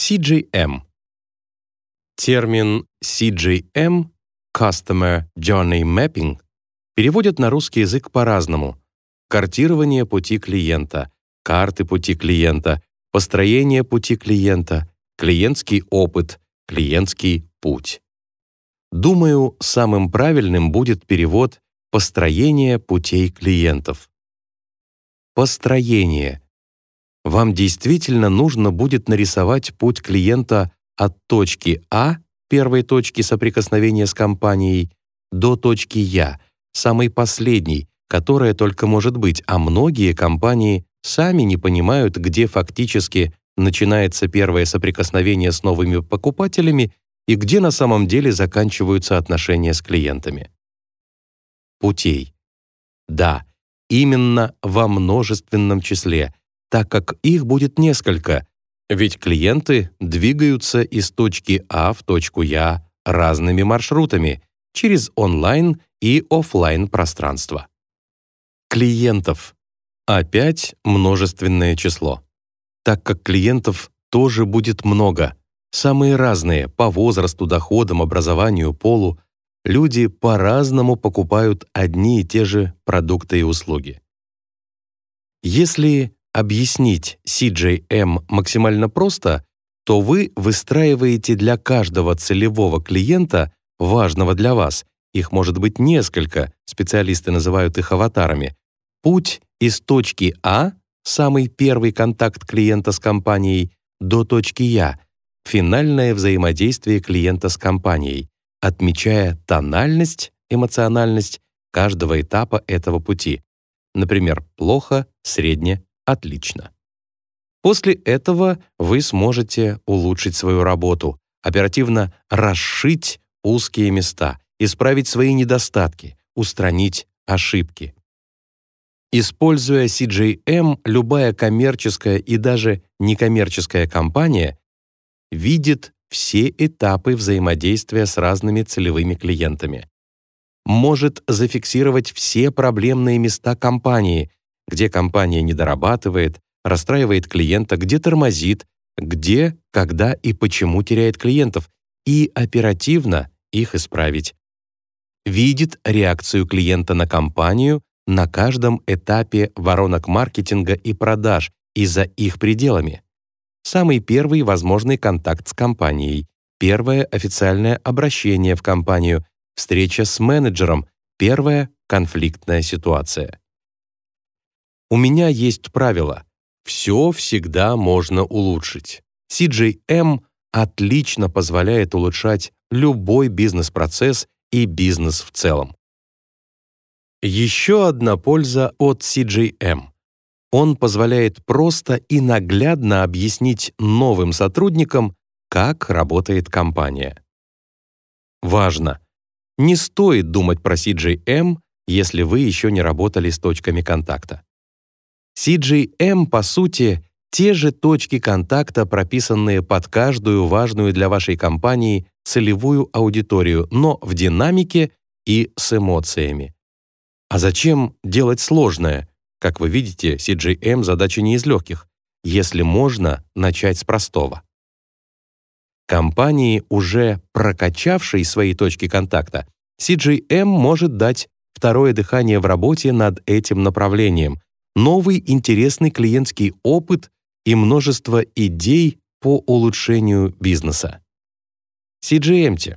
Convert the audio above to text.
CJM. Термин CJM Customer Journey Mapping переводят на русский язык по-разному. Картирование пути клиента, карты пути клиента, построение пути клиента, клиентский опыт, клиентский путь. Думаю, самым правильным будет перевод «построение путей клиентов». Построение. Вам действительно нужно будет нарисовать путь клиента от точки А, первой точки соприкосновения с компанией, до точки Я, самой последней, которая только может быть, а многие компании сами не понимают, где фактически начинается первое соприкосновение с новыми покупателями и где на самом деле заканчиваются отношения с клиентами. Путей. Да, именно во множественном числе, так как их будет несколько, ведь клиенты двигаются из точки А в точку Я разными маршрутами через онлайн и офлайн пространство. Клиентов. Опять множественное число. Так как клиентов тоже будет много, самые разные по возрасту, доходам, образованию, полу, люди по-разному покупают одни и те же продукты и услуги. Если объяснить CJM максимально просто, то вы выстраиваете для каждого целевого клиента, важного для вас, их может быть несколько, специалисты называют их аватарами, путь из точки А, самый первый контакт клиента с компанией, до точки Я, финальное взаимодействие клиента с компанией, отмечая тональность, эмоциональность каждого этапа этого пути. Например, плохо, средне, отлично. После этого вы сможете улучшить свою работу, оперативно расшить узкие места, исправить свои недостатки, устранить ошибки. Используя CJM, любая коммерческая и даже некоммерческая компания видит все этапы взаимодействия с разными целевыми клиентами. Может зафиксировать все проблемные места компании, где компания не дорабатывает, расстраивает клиента, где тормозит, где, когда и почему теряет клиентов, и оперативно их исправить. Видит реакцию клиента на компанию на каждом этапе воронок маркетинга и продаж и за их пределами самый первый возможный контакт с компанией, первое официальное обращение в компанию, встреча с менеджером, первая конфликтная ситуация. У меня есть правило. Все всегда можно улучшить. CJM отлично позволяет улучшать любой бизнес-процесс и бизнес в целом. Еще одна польза от CJM. Он позволяет просто и наглядно объяснить новым сотрудникам, как работает компания. Важно! Не стоит думать про CJM, если вы еще не работали с точками контакта. CJM, по сути, те же точки контакта, прописанные под каждую важную для вашей компании целевую аудиторию, но в динамике и с эмоциями. А зачем делать сложное? Как вы видите, CJM задача не из легких, если можно начать с простого. Компании, уже прокачавшей свои точки контакта, CJM может дать второе дыхание в работе над этим направлением, новый интересный клиентский опыт и множество идей по улучшению бизнеса. CGMT